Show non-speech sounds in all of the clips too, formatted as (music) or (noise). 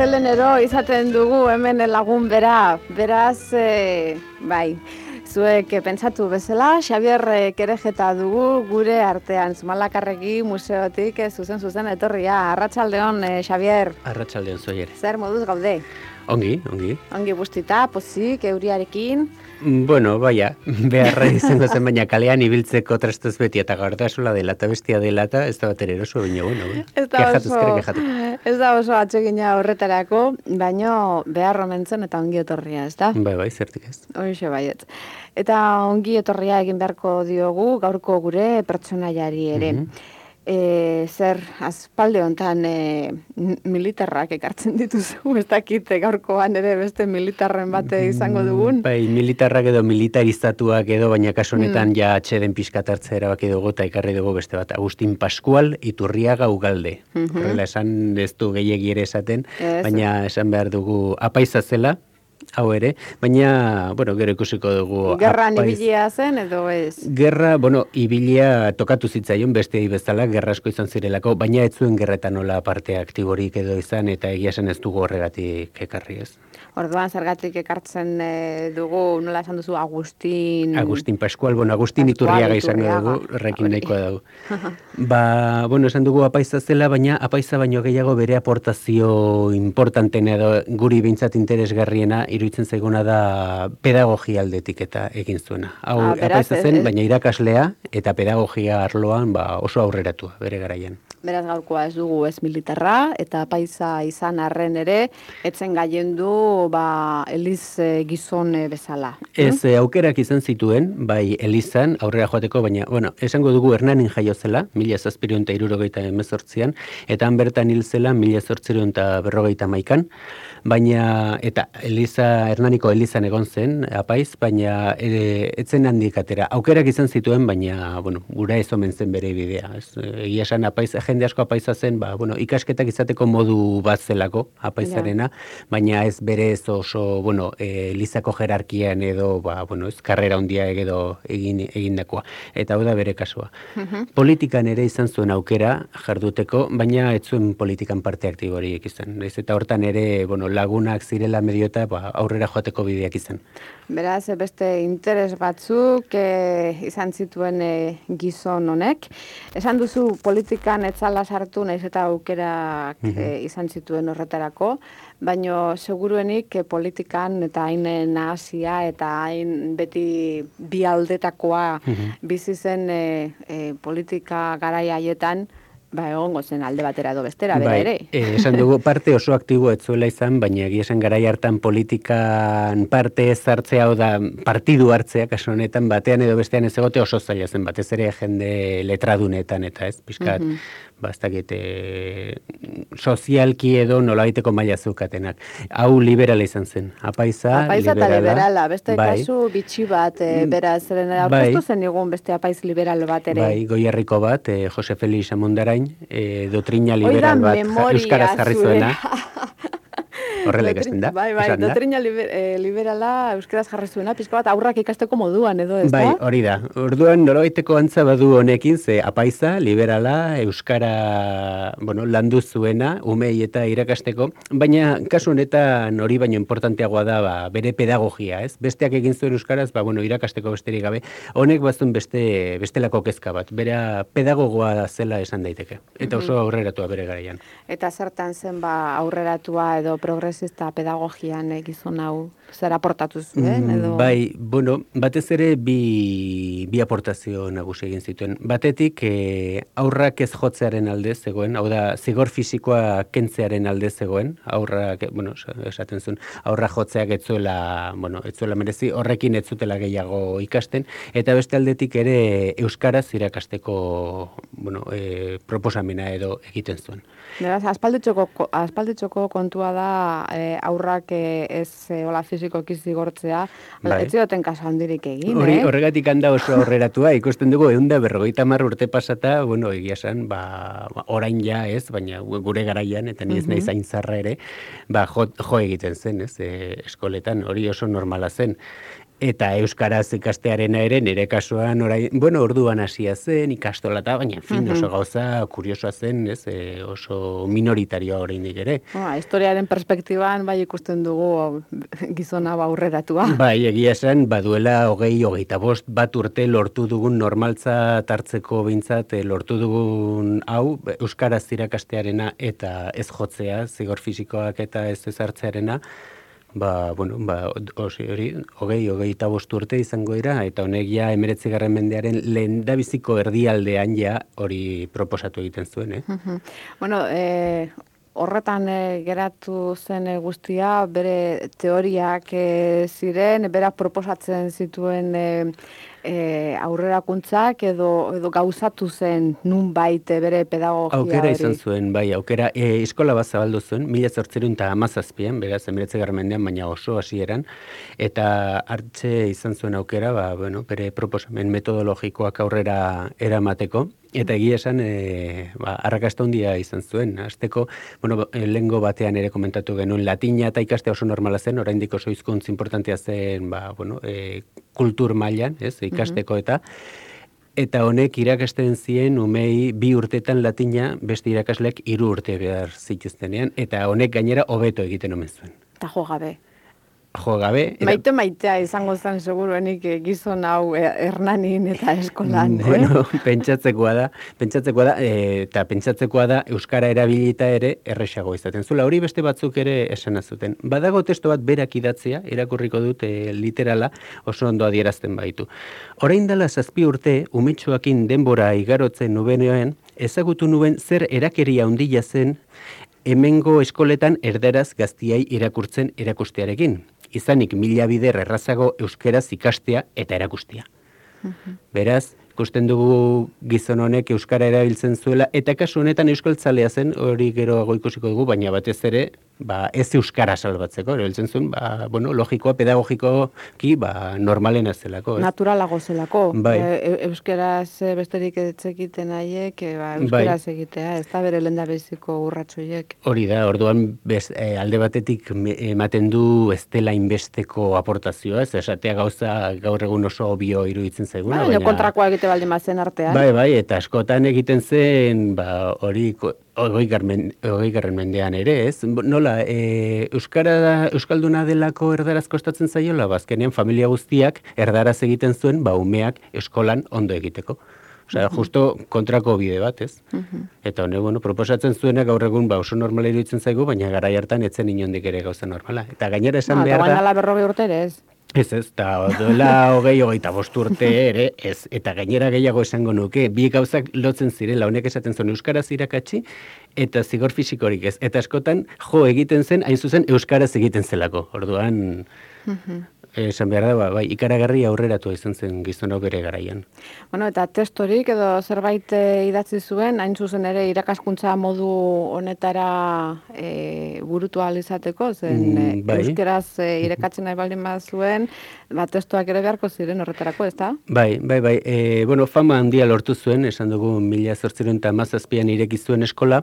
Eta astelenero izaten dugu hemen lagun bera, beraz, e, bai, zuek eh, pentsatu bezala, Xabier eh, Kerejeta dugu gure artean, Zumalakarregi museotik e, zuzen zuzen etorria. Arratsaldeon e, Xabier. Arratsaldeon zoier. Zer moduz gaude? Ongi, ongi. Ongi bustita, pozik, euriarekin. Mm, bueno, baia, (laughs) beharra izango zen baina kalean ibiltzeko trastuz beti eta gardasula dela eta bestia dela eta ez da bat eroso baina bueno. Ez da oso, ez da oso atsegina horretarako, baino behar omentzen eta ongi etorria, ez da? Bai, bai, zertik ez. Hoxe baiet. Eta ongi etorria egin beharko diogu gaurko gure pertsonaiari ere. Mhm e, zer azpalde hontan e, militarrak ekartzen dituzu, (laughs) ez dakit gaurkoan ere beste militarren bate izango dugun. Bai, militarrak edo militarizatuak edo, baina kasu honetan mm. ja atxeden pizkatartza erabaki dugu eta ikarri dugu beste bat. Agustin Pascual, Iturriaga Ugalde. Mm -hmm. Horrela esan ez du gehiagi ere esaten, baina esan behar dugu apaiza zela, hau ere, baina, bueno, gero ikusiko dugu... Gerran ibilia zen edo ez? Gerra, bueno, ibilia tokatu zitzaion beste bezala, gerra asko izan zirelako, baina ez zuen gerretan nola parte aktiborik edo izan, eta egia zen ez dugu horregatik ekarri ez. Orduan zergatik ekartzen e, dugu, nola esan duzu, Agustin... Agustin Pascual, bueno, Agustin Iturriaga izan dugu, rekin nahikoa dugu. (laughs) ba, bueno, esan dugu apaiza zela, baina apaiza baino gehiago bere aportazio importanten edo guri bintzat interesgarriena, iruditzen zaiguna da pedagogia aldetik eta egin zuena. Hau, ah, apaiza zen, baina irakaslea eta pedagogia arloan ba, oso aurreratua bere garaian. Beraz gaurkoa ez dugu ez militarra eta paisa izan arren ere etzen gaien du ba Eliz e, gizon e, bezala. Ez e, aukerak izan zituen bai Elizan aurrera joateko baina bueno, esango dugu Hernanin jaio zela 1778an eta han bertan hil zela 1851an baina eta Eliza Hernaniko Elizan egon zen apaiz baina e, etzen handik atera. Aukerak izan zituen baina bueno, gura ez omen zen bere bidea, ez. Egia esan apaiz jende asko apaiza zen, ba, bueno, ikasketak izateko modu bat zelako apaizarena, baina ez bere ez oso, bueno, e, lizako jerarkian edo, ba, bueno, ez karrera hondia edo egin, egindakoa. Eta hau da bere kasua. Politikan ere izan zuen aukera jarduteko, baina ez zuen politikan parte aktiborik izan. Ez eta hortan ere, bueno, lagunak zirela medio eta ba, aurrera joateko bideak izan. Beraz, beste interes batzuk e, izan zituen e, gizon honek. Esan duzu politikan etzala sartu naiz eta aukerak mm izan zituen horretarako, baino seguruenik e, politikan eta hain nahazia eta hain beti bi aldetakoa mm bizi zen e, politika garai haietan, Ba, egongo zen alde batera edo bestera, bera bai, ere. Eh, esan dugu parte oso aktibo ez zuela izan, baina egia esan garai hartan politikan parte ez hartzea, o da partidu hartzea, kaso honetan, batean edo bestean ez egote oso zaila zen, batez ere jende letradunetan eta ez, pixkat, bastakit, e, sozialki edo nolabaiteko maila zukatenak. Hau liberala izan zen. Apaiza, apaiza liberala. Apaiza liberala, beste bai. kasu bitxi bat, e, bera, zeren bai. zen egun beste apaiz liberal bat ere. Bai, goierriko bat, e, Jose Felix Amondarain, e, dotrina liberal bat, euskaraz jarri zuena. (laughs) Horrela ikasten da. Bai, bai, dotrina liber, eh, liberala euskeraz jarri zuena, pizko bat aurrak ikasteko moduan edo, ez bai, da? Bai, hori da. Orduan nolabaiteko antza badu honekin, ze apaiza, liberala, euskara, bueno, landu zuena, umei eta irakasteko, baina kasu honetan hori baino importanteagoa da, ba, bere pedagogia, ez? Besteak egin zuen euskaraz, ba, bueno, irakasteko besterik gabe, honek bazun beste, bestelako kezka bat, bera pedagogoa zela esan daiteke, eta oso aurreratua bere garaian. Eta zertan zen, ba, aurreratua edo progres progresista pedagogian egizun hau zer aportatu zuen mm, edo Bai, bueno, batez ere bi, bi aportazio nagusi egin zituen. Batetik e, aurrak ez jotzearen alde zegoen, hau da zigor fisikoa kentzearen alde zegoen, aurrak, bueno, esaten zuen, aurra jotzeak ez zuela, bueno, ez zuela merezi, horrekin ez zutela gehiago ikasten eta beste aldetik ere euskaraz irakasteko, bueno, e, proposamena edo egiten zuen. Beraz, aspalditxoko, aspalditxoko kontua da e, aurrak e, ez e, hola fizikoki zigortzea, Bai. ez zioten kasu handirik egin, Hori, eh? horregatik handa oso aurreratua, ikusten dugu egun da berrogeita mar urte pasata, bueno, egia esan, ba, ba, orain ja ez, baina gure garaian, eta ni ez Mhm. naiz hain zarra ere, ba, jo, jo egiten zen, ez, e, eskoletan, hori oso normala zen. Eta euskaraz ikastearena ere nire kasuan orain, bueno, orduan hasia zen ikastolata, baina en fin, oso gauza kuriosoa zen, ez, e, oso minoritarioa oraindik ere. Ba, historiaren perspektiban bai ikusten dugu gizona ba aurreratua. Bai, egia esan, baduela hogei, hogeita bost bat urte lortu dugun normaltza tartzeko bintzat, lortu dugun hau, Euskaraz irakastearena eta ez jotzea, zigor fisikoak eta ez ezartzearena, ba, bueno, ba, hori, hogei, hogei eta bost urte izango dira, eta honek ja emeretzigarren mendearen lehen dabiziko erdialdean ja hori proposatu egiten zuen, eh? Mhm. bueno, e, horretan e, geratu zen e, guztia, bere teoriak e, ziren, berak proposatzen zituen e, e, aurrerakuntzak edo, edo gauzatu zen nun baite bere pedagogia Aukera hori. izan zuen, bai, aukera, e, eskola bat zabaldu zuen, mila zortzerun eta amazazpian, beraz, emiretze mendean, baina oso hasieran, eta hartze izan zuen aukera, ba, bueno, bere proposamen metodologikoak aurrera eramateko, Eta egia esan, e, ba, arrakasta handia izan zuen. Azteko, bueno, e, lengo batean ere komentatu genuen, latina eta ikaste oso normala zen, oraindik oso hizkuntz importantea zen, ba, bueno, e, kultur mailan, ez, ikasteko eta Eta honek irakasten zien umei bi urtetan latina beste irakasleak hiru urte behar zituztenean eta honek gainera hobeto egiten omen zuen. Eta jo gabe. Jo gabe, era- Maite maitea izango zen seguruenik e, gizon hau e, hernanin eta eskolan, eh? (laughs) Bueno, pentsatzekoa da, pentsatzekoa da, e, eta pentsatzekoa da euskara erabilita ere erresago izaten. Zula hori beste batzuk ere esana zuten. Badago testo bat berak idatzia, irakurriko dut e, literala, oso ondo adierazten baitu. Orain dela zazpi urte, umetxoakin denbora igarotzen nubenean, ezagutu nuen zer erakeria handia zen hemengo eskoletan erderaz gaztiai irakurtzen erakustearekin. Izanik mila bider errazago euskeraz ikastea eta erakustea. Beraz, ikusten dugu gizon honek euskara erabiltzen zuela eta kasu honetan euskaltzalea zen, hori geroago ikusiko dugu, baina batez ere, ba, ez euskara salbatzeko, erabiltzen zuen, ba, bueno, logikoa, pedagogikoki, ba, normalena zelako. Ez? Naturalago zelako. Bai. E, e- euskeraz e, besterik ez egiten haiek, e, ba, Bai. euskeraz egitea, ez da bere lendabeziko urratxoiek. Hori da, orduan bez, eh, alde batetik ematen du ez dela inbesteko aportazioa, ez esatea gauza gaur egun oso obio iruditzen zaiguna, Baina kontrakoa egite baldin bazen artean. Bai, bai, eta askotan egiten zen, ba, hori hogei garren mendean ere, ez? Nola, e, Euskara, Euskalduna delako erdaraz kostatzen zaiola, bazkenean familia guztiak erdaraz egiten zuen, ba, umeak eskolan ondo egiteko. Osea, justo kontrako bide bat, ez? Eta hone, bueno, proposatzen zuenak gaur egun ba, oso normala iruditzen zaigu, baina garai hartan etzen inondik ere gauza normala. Eta gainera esan Ah, eta behar da... dala berrogei urte ere ez. Ez ez, eta duela hogei hogeita bost urte ere, ez, eta gainera gehiago esango nuke, bi gauzak lotzen zirela, honek esaten zuen euskaraz irakatsi, eta zigor fisikorik ez. Eta askotan, jo egiten zen, hain zuzen, euskaraz egiten zelako. Orduan, esan behar da, ba, bai, ikaragarri aurreratu izan zen gizonok bere garaian. Bueno, eta testorik edo zerbait e, idatzi zuen, hain zuzen ere irakaskuntza modu honetara e, burutu izateko, zen Mm, e, bai. euskeraz e, (laughs) irakatzen nahi baldin bazuen, ba, testoak ere beharko ziren horretarako, ez da? Bai, bai, bai. E, bueno, fama handia lortu zuen, esan dugu mila zortziron eta mazazpian ireki zuen eskola,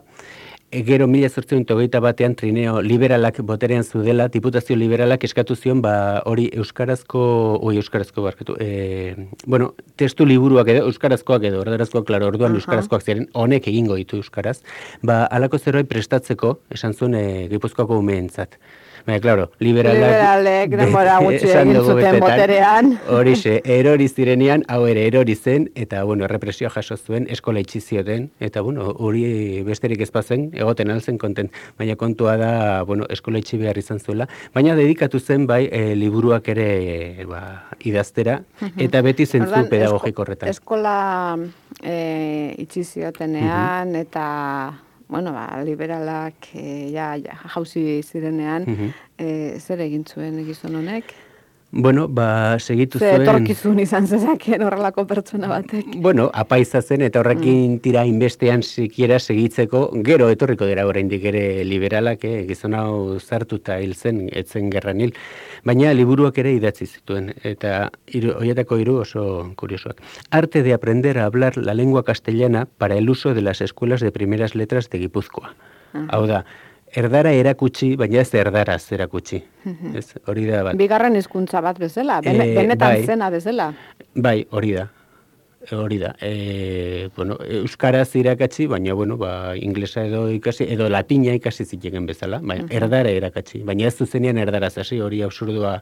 gero mila zortziron eta hogeita batean trineo liberalak boterean zudela, diputazio liberalak eskatu zion, ba, hori euskarazko, oi, euskarazko barkatu, e, bueno, testu liburuak edo, euskarazkoak edo, erdarazkoak, klaro, orduan Aha. euskarazkoak ziren, honek egingo ditu euskaraz, ba, alako zerbait prestatzeko, esan zuen, e, gipuzkoako umeentzat. Baina, klaro, liberalak... Liberalek denbora gutxi egin zuten boterean. Horixe, erori zirenean, hau ere erori zen, eta, bueno, errepresioa jaso zuen, eskola itxi zioten, eta, bueno, hori besterik ez bazen, egoten alzen konten, baina kontua da, bueno, eskola itxi behar izan zuela, baina dedikatu zen, bai, e, liburuak ere, e, ba, idaztera, eta beti zentzu pedagogiko horretan. Eskola e, itxi ziotenean, eta bueno, ba, liberalak e, ja, ja, jauzi zirenean, Mhm. e, zer egin zuen gizon honek? Bueno, ba, segitu Ze zuen... etorkizun izan zezakeen horrelako pertsona batek. Bueno, apaiza zen eta horrekin tira inbestean sikiera segitzeko, gero etorriko dira oraindik ere liberalak, eh, gizon hau zartuta hil zen, etzen gerran hil. Baina liburuak ere idatzi zituen, eta hiru, hoietako hiru oso kuriosoak. Arte de aprender a hablar la lengua castellana para el uso de las escuelas de primeras letras de Gipuzkoa. Hau da, erdara erakutsi, baina ez erdaraz erakutsi. Ez, hori da bat. Bigarren hizkuntza bat bezala, Eh, benetan bai. zena bezala. Bai, hori da. Hori da. E, bueno, euskaraz irakatsi, baina bueno, ba, inglesa edo ikasi edo latina ikasi zitekeen bezala, bai, erdara irakatsi, baina ez zuzenean erdaraz hasi, hori absurdua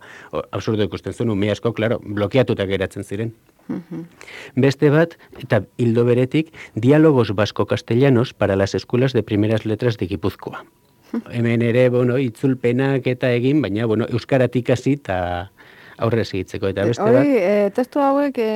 absurdo ikusten zuen ume asko, claro, blokeatuta geratzen ziren. Beste bat, eta hildo beretik, diálogos vasco-castellanos para las escuelas de primeras letras de Gipuzkoa. Hemen ere, bueno, itzulpenak eta egin, baina, bueno, euskaratik hasi eta aurre segitzeko. Eta beste bat, Hori, e, testu hauek e,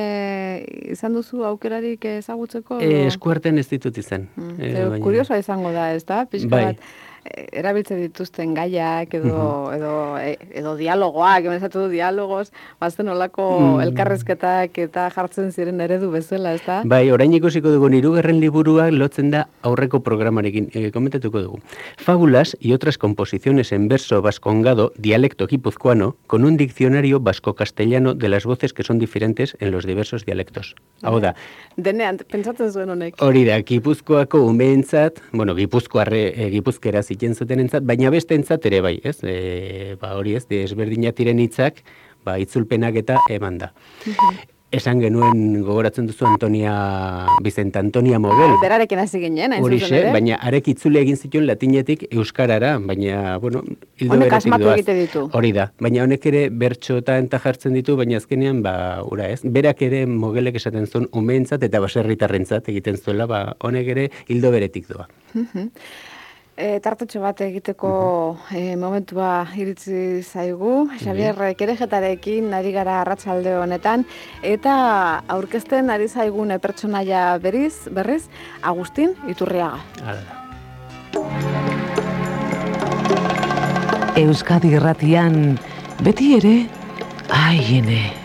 izan duzu aukerarik ezagutzeko? E, edo? eskuarten ez ditut izan. Mm, Eh, baina- kuriosoa izango da, ez da? Pixka Bai. bat, e, erabiltzen dituzten gaiak edo, edo, e, edo dialogoak, du dialogos, bazten olako Mm. elkarrezketak eta jartzen ziren eredu bezala, ez da? Bai, orain ikusiko dugu hirugarren liburua lotzen da aurreko programarekin, e, komentatuko dugu. Fábulas y otras composiciones en verso vascongado, dialecto guipuzcoano, con un diccionario vasco-castellano de las voces que son diferentes en los diversos dialectos. Hau da, Denean, pentsatzen zuen honek. hori da, Gipuzkoako umeentzat, bueno, Gipuzkoarre, e, Gipuzkera zitzen zutenentzat, baina bestentzat ere bai, ez? E, ba, hori ez, desberdinatiren hitzak, ba, itzulpenak eta eman da. Esan genuen gogoratzen duzu Antonia, Bizent Antonia Mogel. Berarekin hasi ginen, hain Horixe, ere. baina arek itzule egin zituen latinetik euskarara, baina, bueno, hildo Honek asmatu egite ditu. Hori da, baina honek ere bertxotan eta jartzen ditu, baina azkenean, ba, ura ez, berak ere mogelek esaten zuen umeentzat eta baserritarrentzat egiten zuela, ba, honek ere hildo beretik doa. E, tartetxo bat egiteko e, momentua iritsi zaigu, Xavier Kerejetarekin ari gara arratsalde honetan, eta aurkezten ari zaigun pertsonaia beriz, berriz, Agustin Iturriaga. Hala da. Euskadi irratian, beti ere, aiene.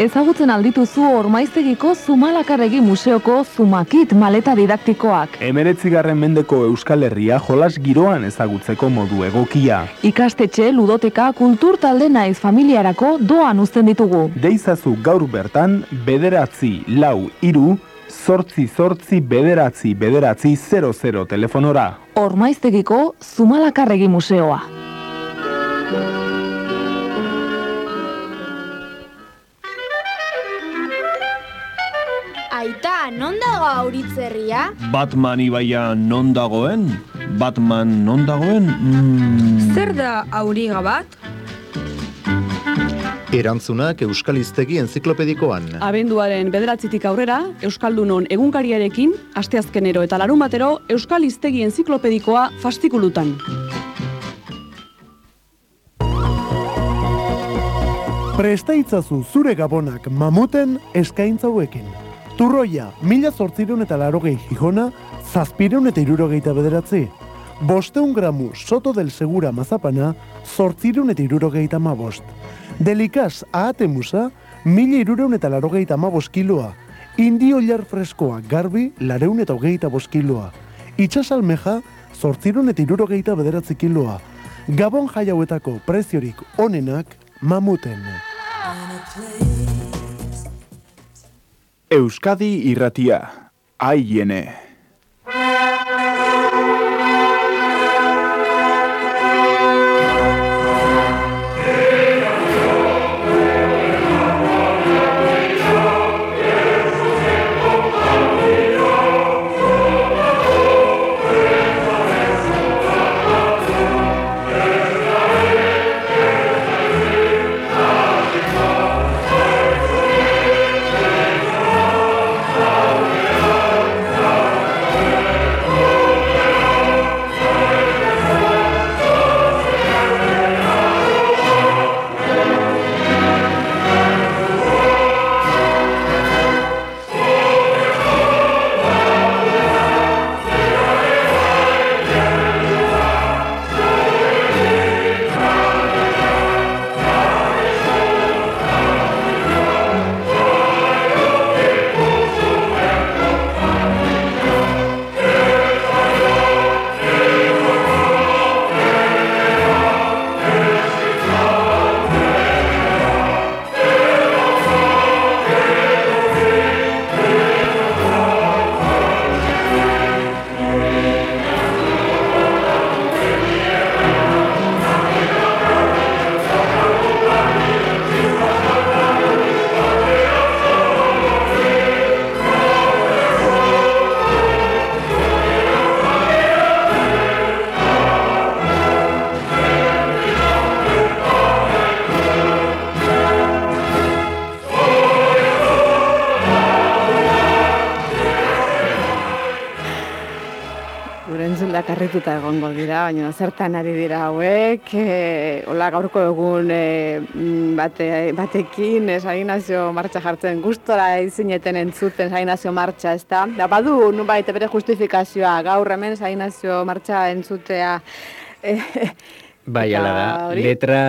Ezagutzen aldituzu ormaiztegiko Zumalakarregi Museoko Zumakit maleta didaktikoak. Emeretzigarren mendeko Euskal Herria jolas giroan ezagutzeko modu egokia. Ikastetxe, ludoteka, kultur talde naiz familiarako doan uzten ditugu. Deizazu gaur bertan, bederatzi, lau, iru, zortzi, zortzi, bederatzi, bederatzi, 00 telefonora. Ormaiztegiko Zumalakarregi Museoa. Non dago auritzerria? Batman ibaia non dagoen? Batman non dagoen? Mm, Zer da auriga bat? Erantzunak Euskal Hiztegi Enziklopedikoan. Abenduaren bederatzitik aurrera, Euskaldunon egunkariarekin, asteazkenero eta larumatero, Euskal Hiztegi Enziklopedikoa fastikulutan. Presta itzazu zure gabonak mamuten eskaintza hauekin. Turroia, mila zortzireun eta larogei jijona, zazpireun eta irurogeita bederatzi. Bosteun gramu soto del segura mazapana, zortzireun eta irurogeita mabost. Delikaz ahate musa, mila irureun eta larogeita mabost kiloa. Indio jar freskoa garbi, lareun eta hogeita bost kiloa. Itxasalmeja, zortzireun eta irurogeita bederatzi kiloa. Gabon jaiauetako preziorik onenak mamuten. Euskadi irratia, aiene. Egongo dira, baina zertan ari dira hauek, e, hola gaurko egun e, bate, batekin, e, sainazio martxa jartzen gustora izineten entzuten sainazio martxa, ez da? Da, badu, nun baita bere justifikazioa, gaur hemen sainazio martxa entzutea, e, Bai, ala da, hori? letra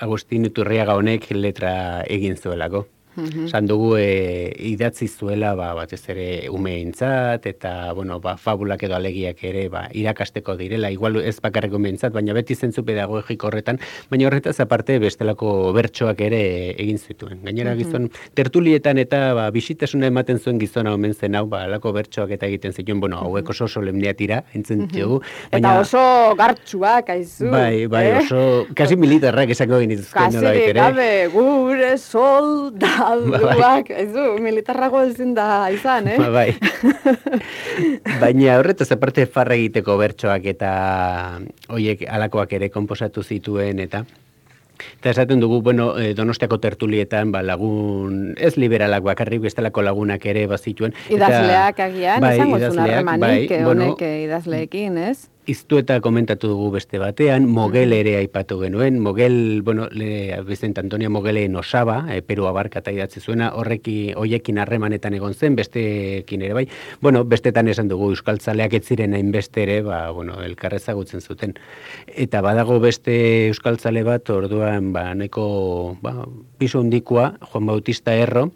Agustin Iturriaga honek letra egin zuelako. Mhm. San dugu e, idatzi zuela ba, batez ere umeintzat eta bueno, ba, fabulak edo alegiak ere ba, irakasteko direla, igual ez bakarrik umeintzat, baina beti zentzu pedagogiko horretan, baina horretaz aparte bestelako bertsoak ere egin zituen. Gainera Mhm. gizon tertulietan eta ba, bisitasuna ematen zuen gizona omen zen hau, ba, alako bertsoak eta egiten zituen, bueno, hauek oso solemnia tira, entzun ditugu, Eta oso gartxuak, aizu. Bai, bai, eh? oso, kasi militarrak esango genituzken nola ere. gabe gure soldaduak, aizu, militarrago ezin da izan, eh? Ba, bai. (laughs) Baina horretaz aparte farra egiteko bertsoak eta hoiek alakoak ere konposatu zituen eta Eta esaten dugu, bueno, eh, donostiako tertulietan, ba, lagun, ez liberalak bakarrik, bestelako lagunak ere bazituen. Idazleak agian, bai, izango zuen idazleak, harremanik, bai, eh, bueno, eh, idazleekin, ez? Iztu eta komentatu dugu beste batean, Mogel ere aipatu genuen, Mogel, bueno, le, Antonio Mogelen osaba, e, Peru abarkata idatzi zuena, horreki, hoiekin harremanetan egon zen, besteekin ere bai, bueno, bestetan esan dugu, euskaltzaleak ez ziren hainbeste ere, ba, bueno, elkarrezagutzen zuten. Eta badago beste euskaltzale bat, orduan, ba, neko, ba, piso hundikoa, Juan Bautista Erro,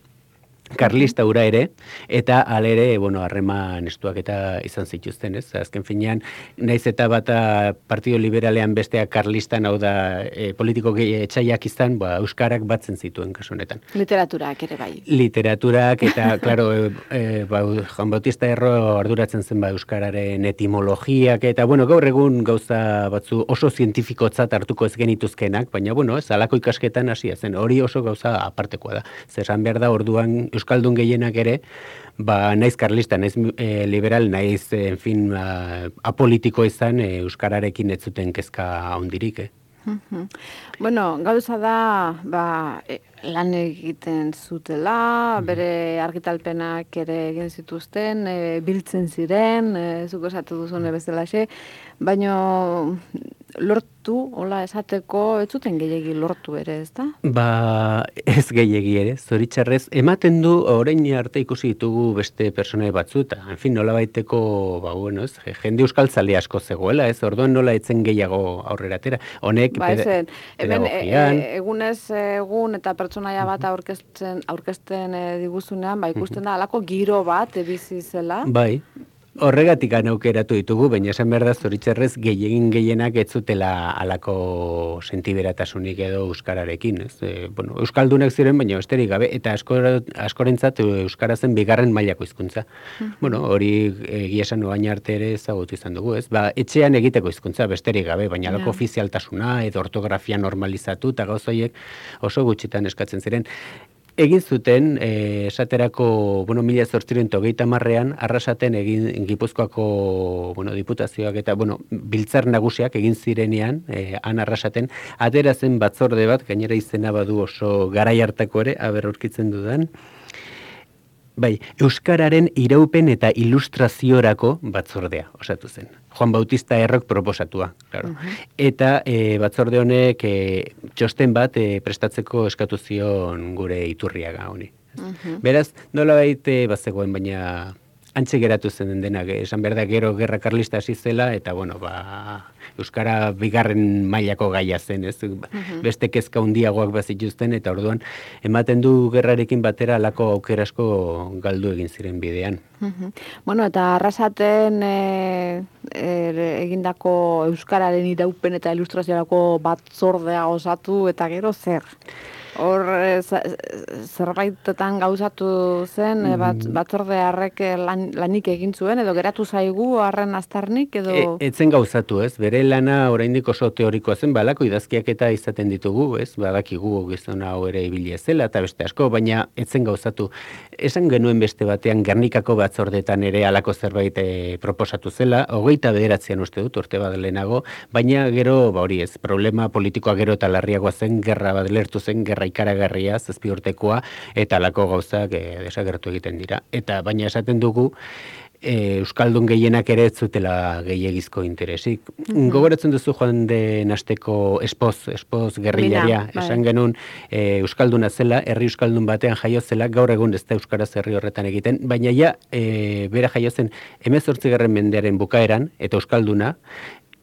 Karlista ura ere, eta alere, bueno, harreman estuak eta izan zituzten, ez? Azken finean, naiz eta bata Partido Liberalean bestea Karlistan, hau da, e, politiko etxaiak izan, ba, Euskarak batzen zituen kasu honetan. Literaturak ere bai. Literaturak eta, (laughs) claro, e, ba, Juan Bautista Erro arduratzen zen ba, Euskararen etimologiak, eta, bueno, gaur egun gauza batzu oso zientifikotzat hartuko ez genituzkenak, baina, bueno, ez, alako ikasketan hasia zen, hori oso gauza apartekoa da. Zesan behar da, orduan Euskaldun gehienak ere, ba, naiz karlista, naiz e, liberal, naiz, e, en fin, a, apolitiko izan, e, Euskararekin ez zuten kezka hondirik, eh? Bueno, gauza da, ba, e, lan egiten zutela, bere argitalpenak ere egin zituzten, e, biltzen ziren, e, zuk esatu duzune bezalaxe, baino lortu, hola esateko, ez zuten gehiegi lortu ere, ez da? Ba, ez gehiegi ere, zoritxarrez, ematen du orain arte ikusi ditugu beste personai batzu, eta, en fin, nola baiteko, ba, bueno, ez, jende euskaltzale asko zegoela, ez, orduan nola etzen gehiago aurrera atera. Honek, Ba, peda- hemen e, e, egunez egun eta pertsonaia bat aurkezten, aurkezten e, diguzunean, ba, ikusten da, alako giro bat e, bizi zela. Bai, horregatik aukeratu ditugu, baina esan behar da zoritxarrez gehiegin gehienak ez zutela alako sentiberatasunik edo euskararekin, ez? E, bueno, euskaldunak ziren, baina besterik gabe, eta askora, askorentzat euskara zen bigarren mailako hizkuntza. Bueno, hori egia esan oain arte ere ezagutu izan dugu, ez? Ba, etxean egiteko hizkuntza besterik gabe, baina alako Ja. ofizialtasuna edo ortografia normalizatu eta gauza horiek oso gutxitan eskatzen ziren. Egin zuten, eh, esaterako, bueno, mila zortziren togeita marrean, arrasaten egin Gipuzkoako, bueno, diputazioak eta, bueno, biltzar nagusiak egin zirenean, eh, han arrasaten, atera zen batzorde bat, gainera izena badu oso garai hartako ere, aber aurkitzen dudan, Bai, Euskararen iraupen eta ilustraziorako batzordea osatu zen. Juan Bautista Errok proposatua, claro. Eta e, batzorde honek e, txosten bat e, prestatzeko eskatu zion gure iturriaga honi. Beraz, nola baite bazegoen, baina antxe geratu zen denak, eh, esan behar da gero gerra karlista hasi zela, eta bueno, ba, Euskara bigarren mailako gaia zen, ez? Beste kezka hundiagoak bazituzten, eta orduan, ematen du gerrarekin batera alako aukerasko galdu egin ziren bidean. Mhm. Bueno, eta arrasaten e, er, egindako Euskararen iraupen eta ilustraziorako batzordea osatu eta gero zer? Hor e, za- zerbaitetan gauzatu zen e, bat, batzorde harrek lan, lanik egin zuen edo geratu zaigu harren aztarnik edo... E, etzen gauzatu, ez? Bere lana oraindik oso teorikoa zen, balako idazkiak eta izaten ditugu, ez? Badakigu gizon hau ere ibili ez zela eta beste asko, baina etzen gauzatu. Esan genuen beste batean Gernikako batzordetan ere halako zerbait e, proposatu zela, hogeita bederatzean uste dut, urte bat lehenago, baina gero, ba hori ez, problema politikoa gero eta larriagoa zen, gerra bat lertu zen, gerra ikaragarria, zazpi urtekoa, eta halako gauzak e, desagertu egiten dira. Eta baina esaten dugu, e, Euskaldun gehienak ere ez zutela gehiagizko interesik. Mm Gogoratzen duzu joan den asteko espoz, espoz gerrilaria, bai. esan genuen e, Euskalduna zela, herri Euskaldun batean jaio zela, gaur egun ez da Euskaraz herri horretan egiten, baina ja, e, bera jaio zen, emezortzigarren mendearen bukaeran, eta Euskalduna,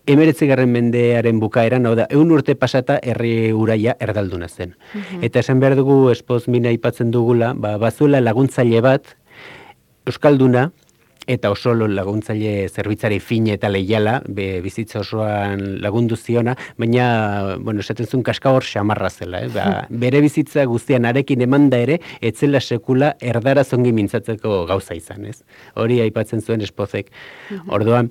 emeretzigarren mendearen bukaeran, hau da, eun urte pasata herri uraia erdalduna zen. Eta esan behar dugu, espoz mina aipatzen dugula, ba, bazuela laguntzaile bat, Euskalduna, eta oso laguntzaile zerbitzari fin eta leiala, be, bizitza osoan lagundu ziona, baina, bueno, esaten zuen kaska hor xamarra zela, eh? ba, (laughs) bere bizitza guztian arekin emanda ere, etzela sekula erdara zongi mintzatzeko gauza izan, ez? Hori aipatzen zuen espozek. Orduan,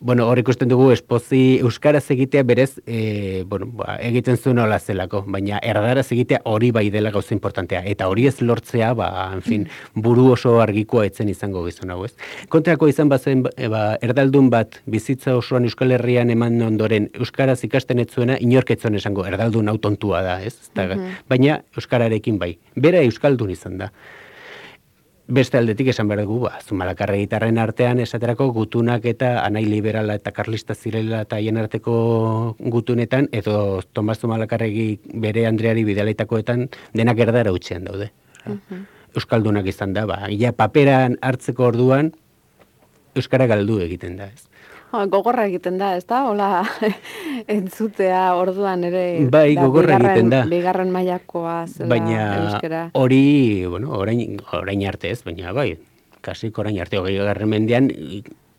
bueno, hor ikusten dugu espozi euskaraz egitea berez, e, bueno, ba, egiten zuen hola zelako, baina erdaraz egitea hori bai dela gauza importantea. Eta hori ez lortzea, ba, en fin, buru oso argikoa etzen izango gizon hau ez. Kontrako izan bazen, ba, erdaldun bat bizitza osoan Euskal Herrian eman ondoren euskaraz ikasten ez zuena, inorketzon esango erdaldun hau tontua da, ez? Eta, Baina euskararekin bai. Bera euskaldun izan da. Beste aldetik esan behar dugu, ba, Zumalakarre gitarren artean esaterako gutunak eta anai liberala eta karlista zirela eta hien arteko gutunetan, edo Tomas Zumalakarregi bere Andreari bidaleitakoetan denak erdara utxean daude. Euskaldunak izan da, ba, ja paperan hartzeko orduan Euskara galdu egiten da, ez. Ha, gogorra egiten da, ez da? Hola, (laughs) entzutea orduan ere... Bai, da, gogorra bigarren- egiten da. Bigarren mailakoa zela baina hori, bueno, orain, orain arte ez, baina bai, kasik orain arte, hogei garren mendean,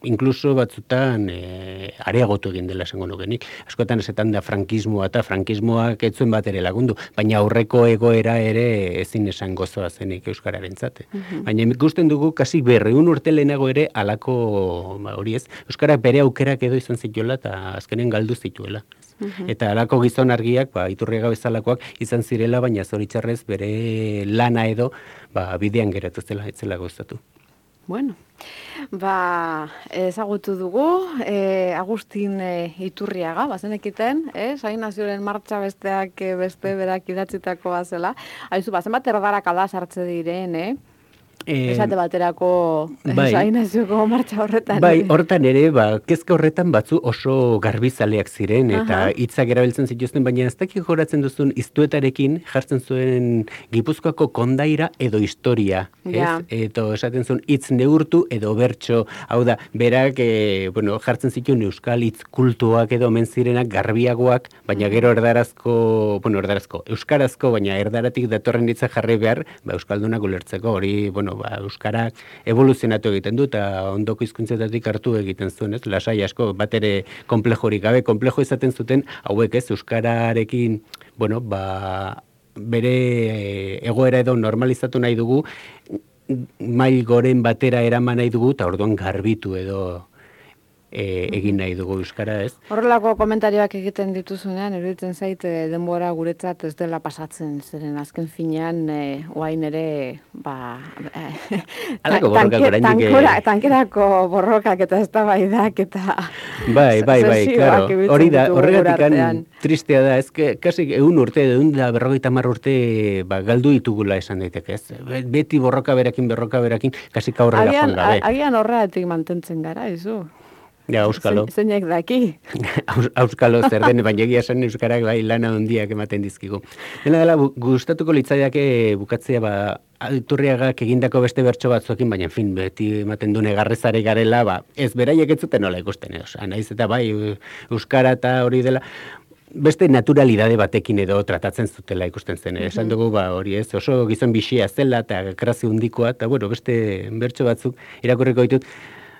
inkluso batzutan e, areagotu egin dela esango nukenik. Askotan esetan da frankismoa eta frankismoak ez zuen bat ere lagundu, baina aurreko egoera ere ezin esan gozoa zenik euskararen zate. Baina ikusten dugu kasi berreun urte lehenago ere alako, ba, hori ez, euskarak bere aukerak edo izan zituela eta azkenen galdu zituela. Eta alako gizon argiak, ba, iturriaga bezalakoak izan zirela, baina zoritzarrez bere lana edo ba, bidean geratu zela, etzela gozatu. Bueno, ba, ezagutu dugu, e, Agustin e, Iturriaga, bazenekiten, eh? Sain nazioaren martxa besteak e, beste berak idatzitakoa zela. Aizu, bazen bat erdarak ala sartze diren, eh? Eh, Esate baterako bai. sain nazioko martxa horretan. Bai, hortan ere, ba, kezka horretan batzu oso garbizaleak ziren, eta hitzak erabiltzen zituzten, baina ez dakik joratzen duzun iztuetarekin jartzen zuen Gipuzkoako kondaira edo historia, Ja. ez? Eto esaten zuen hitz neurtu edo bertso, hau da, berak, e, bueno, jartzen zituen euskal hitz kultuak edo omen zirenak garbiagoak, baina gero erdarazko, bueno, erdarazko, euskarazko, baina erdaratik datorren hitza jarri behar, ba, euskaldunak ulertzeko, hori, bueno, ba, euskarak evoluzionatu egiten du, eta ondoko hizkuntzetatik hartu egiten zuen, ez? Lasai asko, bat ere komplejorik gabe, komplejo izaten zuten, hauek ez, euskararekin, bueno, ba, bere eh, egoera edo normalizatu nahi dugu, mail goren batera eraman nahi dugu, eta orduan garbitu edo e, egin nahi dugu euskara, ez? Horrelako komentarioak egiten dituzunean, iruditzen zait eh, denbora guretzat ez dela pasatzen, zeren azken finean, e, oain ere, ba... (laughs) eh, Halako tanke- borrokak oraindik, eh. tankora- Tankerako borrokak eta eztabaidak eta... Bai, bai, bai, (laughs) claro. Hori da, horregatik tristea da, ez que, kasi egun urte, egun da berrogeita mar urte, ba, galdu ditugula esan daiteke, ez? Be- Beti borroka berakin, berroka berakin, kasi aurrera Agian, joan gabe. a- agian horregatik mantentzen gara, izu. Ja, euskalo. Zein- Zeinek daki. (laughs) Aus- Auskalo zer den, baina egia esan euskarak bai lana handiak ematen dizkigu. Dena dela, gustatuko litzaiake bukatzea, ba, iturriagak egindako beste bertso batzuekin, baina, fin, beti ematen du negarrezare garela, ba, ez beraiek ez zuten nola ikusten? Osea, naiz eta bai, euskara eta hori dela, beste naturalidade batekin edo tratatzen zutela ikusten zen. eh? Esan dugu, ba, hori ez, oso gizon bixia zela eta krazi hundikoa, eta bueno, beste bertso batzuk irakurriko ditut,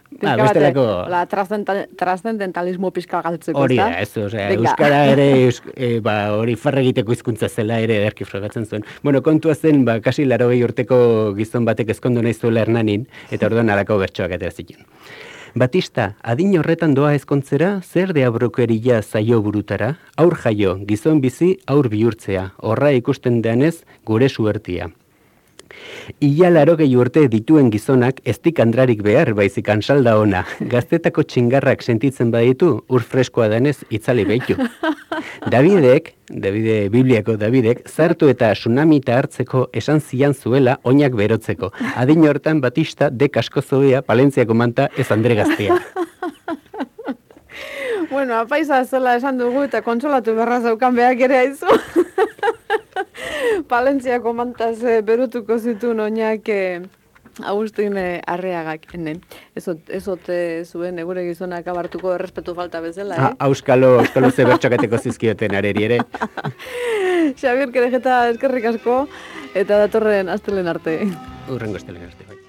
Ba, bestelako... La trascendental- trascendentalismo pizka galtzeko, Hori da, ez, osea, Venga. euskara ere, (laughs) eus, e, ba, hori farra egiteko hizkuntza zela ere ederki frogatzen zuen. Bueno, kontua zen, ba, kasi laro urteko gizon batek ezkondu nahi zuela hernanin, eta orduan alako bertsoak atera zituen. Batista, adin horretan doa ezkontzera, zer de abrokeria zaio burutara, aur jaio, gizon bizi, aur bihurtzea, horra ikusten denez, gure suertia. Ia laro gehi urte dituen gizonak estik andrarik behar baizik ansalda ona. Gaztetako txingarrak sentitzen baditu, ur freskoa denez itzali behitu. (laughs) Davidek, Davide, Bibliako Davidek, zartu eta tsunamita hartzeko esan zian zuela oinak berotzeko. Adin hortan batista dek asko zobea palentziako manta ez andre gaztea. (laughs) Bueno, apaisa zela esan dugu eta kontsolatu berra zaukan behak ere haizu. (laughs) Palentziako mantaz eh, berutuko zituen oinak eh, Agustin eh, arreagak, enen. Ezot, ezot eh, zuen egure gizonak abartuko errespetu falta bezala, eh? Ah, auskalo, auskalo ze bertxokateko zizkioten areri ere. (laughs) Xabier Kerejeta eskerrik asko eta datorren astelen arte. Urrengo estelen arte, bai.